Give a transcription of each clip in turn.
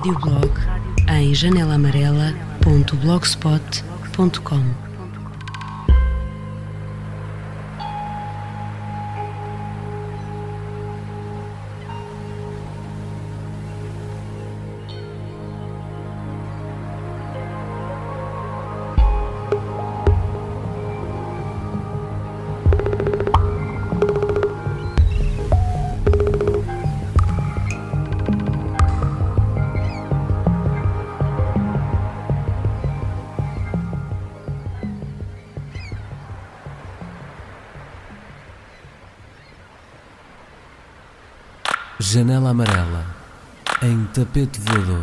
Rádio Blog em janelamarela.blogspot.com tapete voador.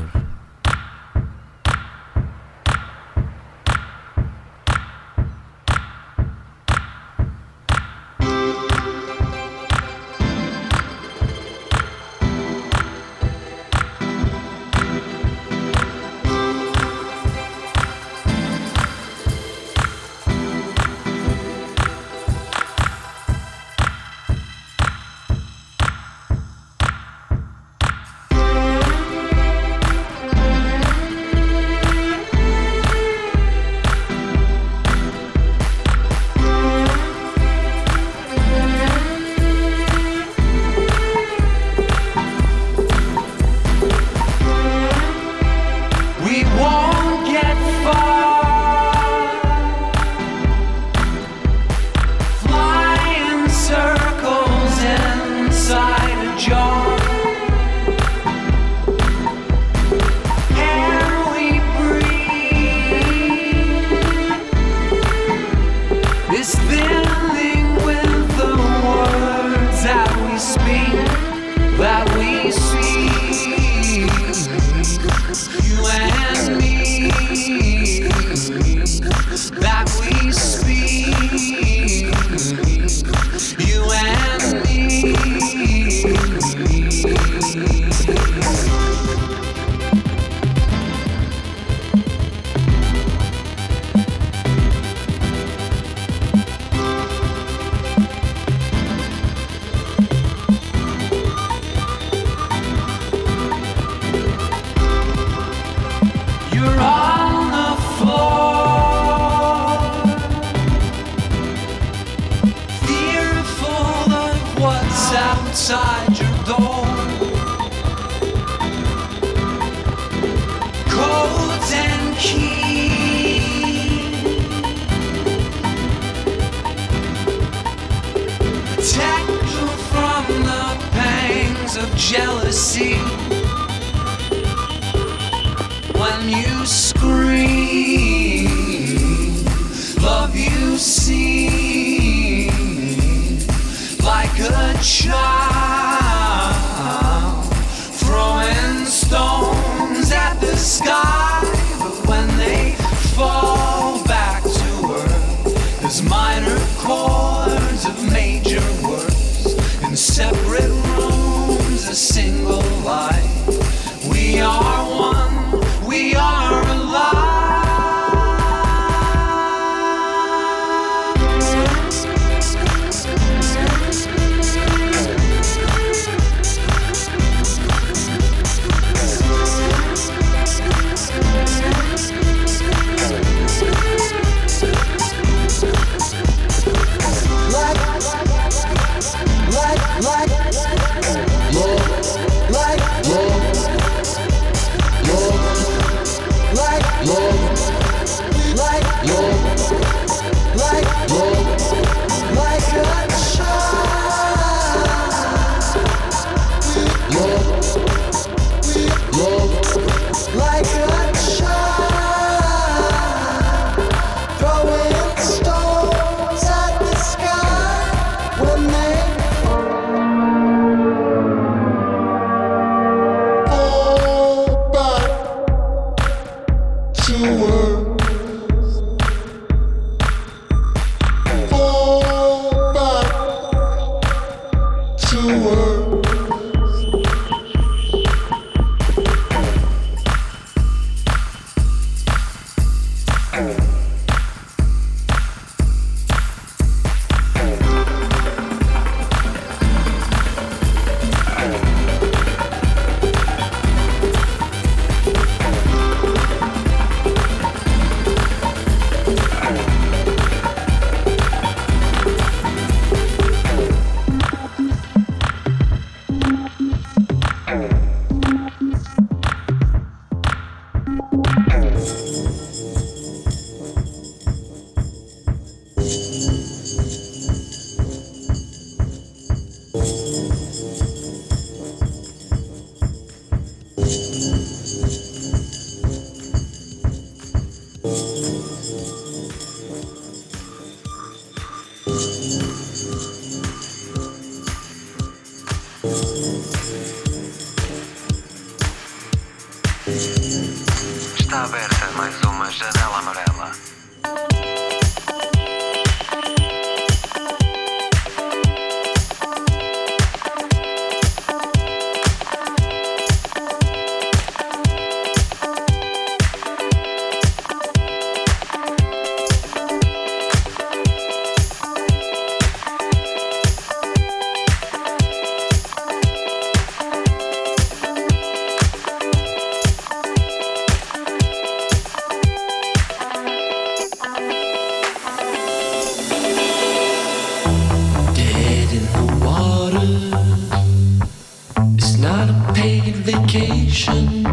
It's not a paid vacation.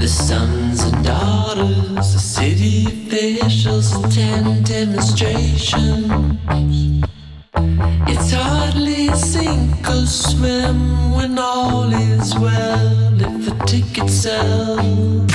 The sons and daughters of city officials attend demonstrations. It's hardly sink or swim when all is well if the ticket sells.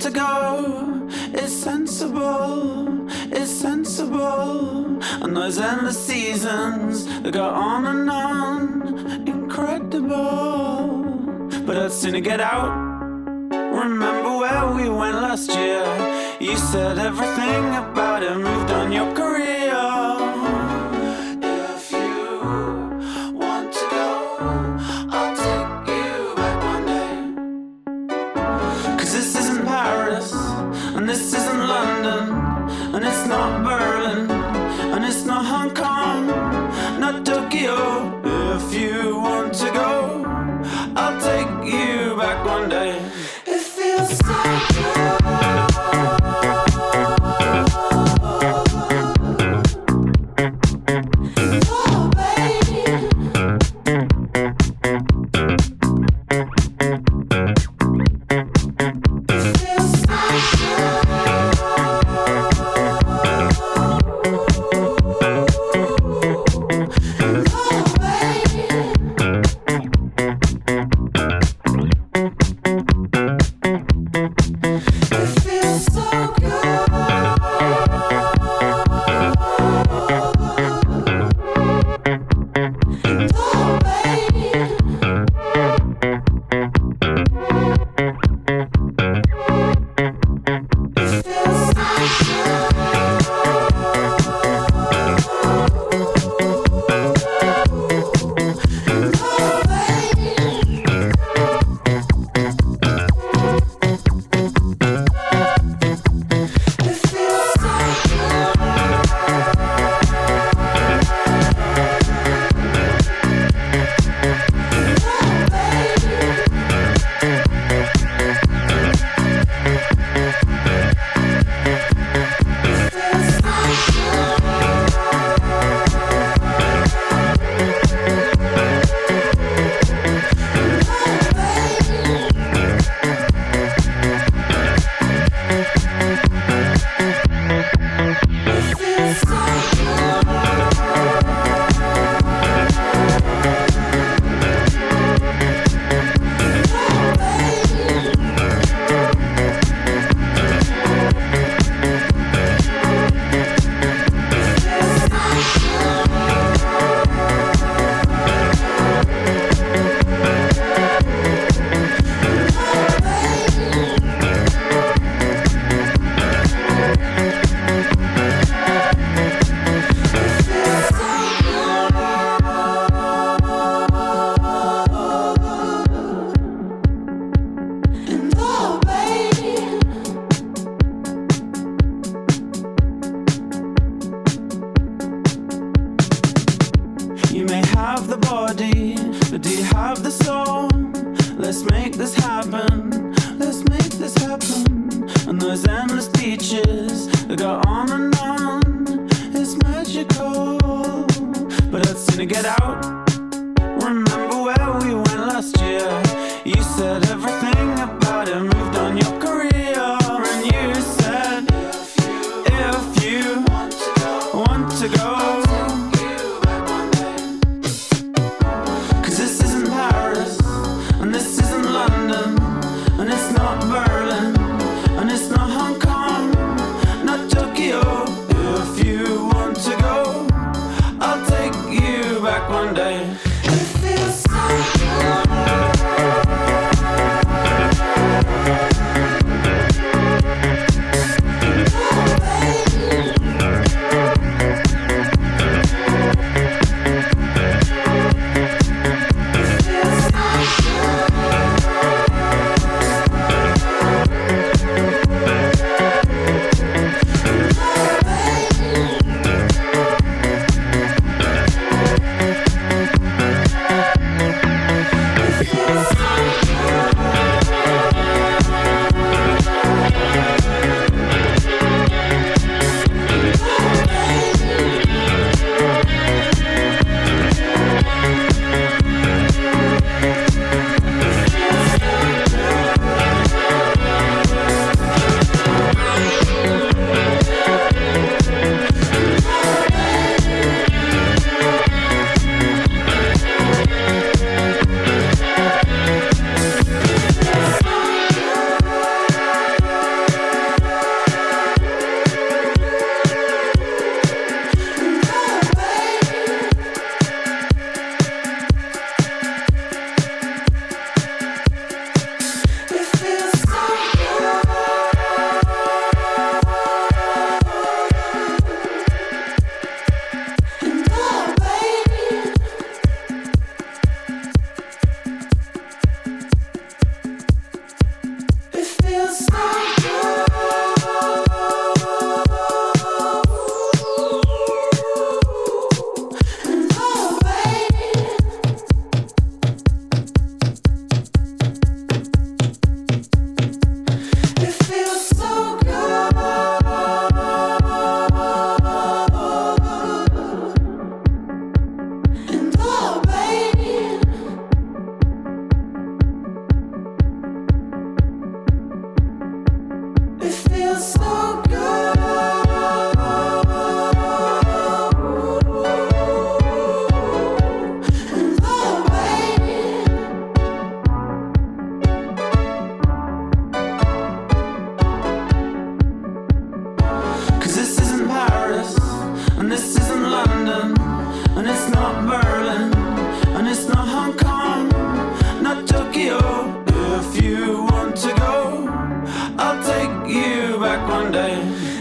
To go. It's sensible, it's sensible. And those endless seasons that go on and on, incredible. But I'd sooner get out. Remember where we went last year? You said everything about it growing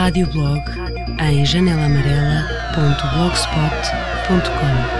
radioblog em janelamarela.blogspot.com.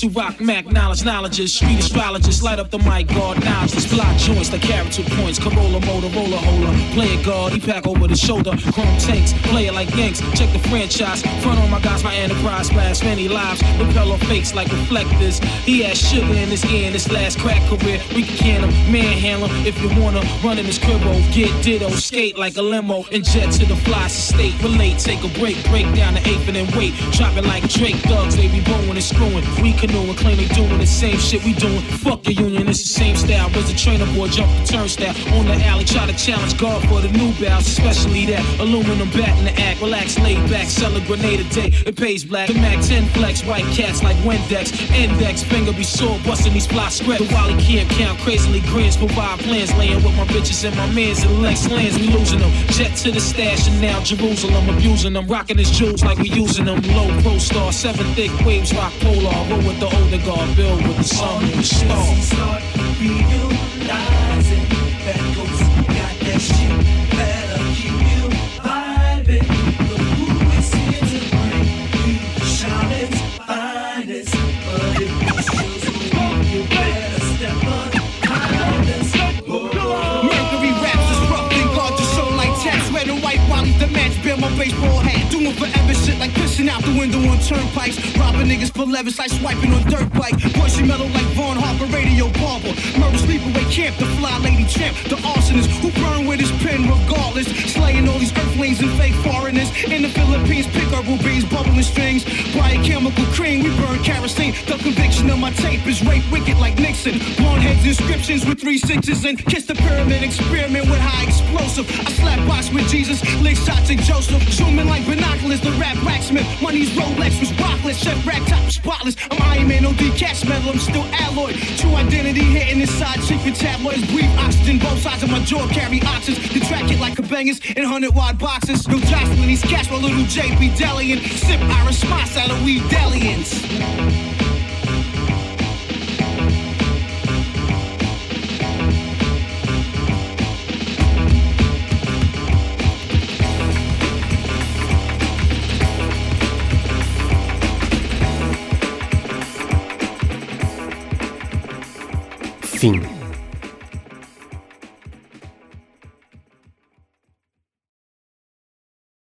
to rock Mac knowledge, knowledges, street astrologists, light up the mic, guard knowledge, this block joints, like character points, Corolla, Motorola, holder, play it guard, he pack over the shoulder, chrome tanks, play it like Yanks, check the franchise, front on my guys, my enterprise, splash many lives, repel fakes like reflectors, he has sugar in his ear in his last crack career, we can can him, manhandle him, if you wanna, run in his cribbo, oh, get ditto, skate like a limo, and jet to the fly state, relate, take a break, break down the eighth and then wait, drop it like Drake, thugs, they be blowing and screwing, we canoeing, claim they doing the same shit we doing, fuck the union, it's the same style, was a trainer boy, jump the turnstile, on the alley, try to challenge God for the new bounce, especially that aluminum bat in the act, relax, lay back, sell a grenade a day, it pays black, the Mac 10 flex, white cats like Windex, index, finger be sore, busting these fly script, the Wally camp count, crazily grins, provide plans, laying with my bitches and my mans, and Lex lands, we losing them, jet to the stash, and now Jerusalem, abusing them, rocking his jewels like we using them, low pro star, seven thick waves, rock polar, roll the older guard, build with the sun and the stars. Doing forever shit like pissing out the window on turnpikes. Robbing niggas for levers like swiping on dirt bike. Bushy metal like Vaughn Harper, radio barber. Murder sleepaway camp, the fly lady champ. The arsonist who burn with his pen regardless. Slaying all these earthlings and fake foreigners. In the Philippines, pick herbal beans, bubbling strings. Bright chemical cream, we burn kerosene. The conviction of my tape is rape wicked like Nixon. Blonde heads inscriptions with three sixes and kiss the pyramid experiment with high explosive. I slap box with Jesus, lick shots at Joseph. Zooming like binoculars, the rap blacksmith. Money's Rolex was rockless, chef rack top spotless. I'm Iron Man, no cash metal, I'm still alloy. True identity hitting inside secret tabloids. Breathe oxygen, both sides of my jaw carry oxys. The track it like a bangers in 100 wide boxes. No jostling these cash, my little JP Delian. Sip Irish spots out of weed dalliance. fin.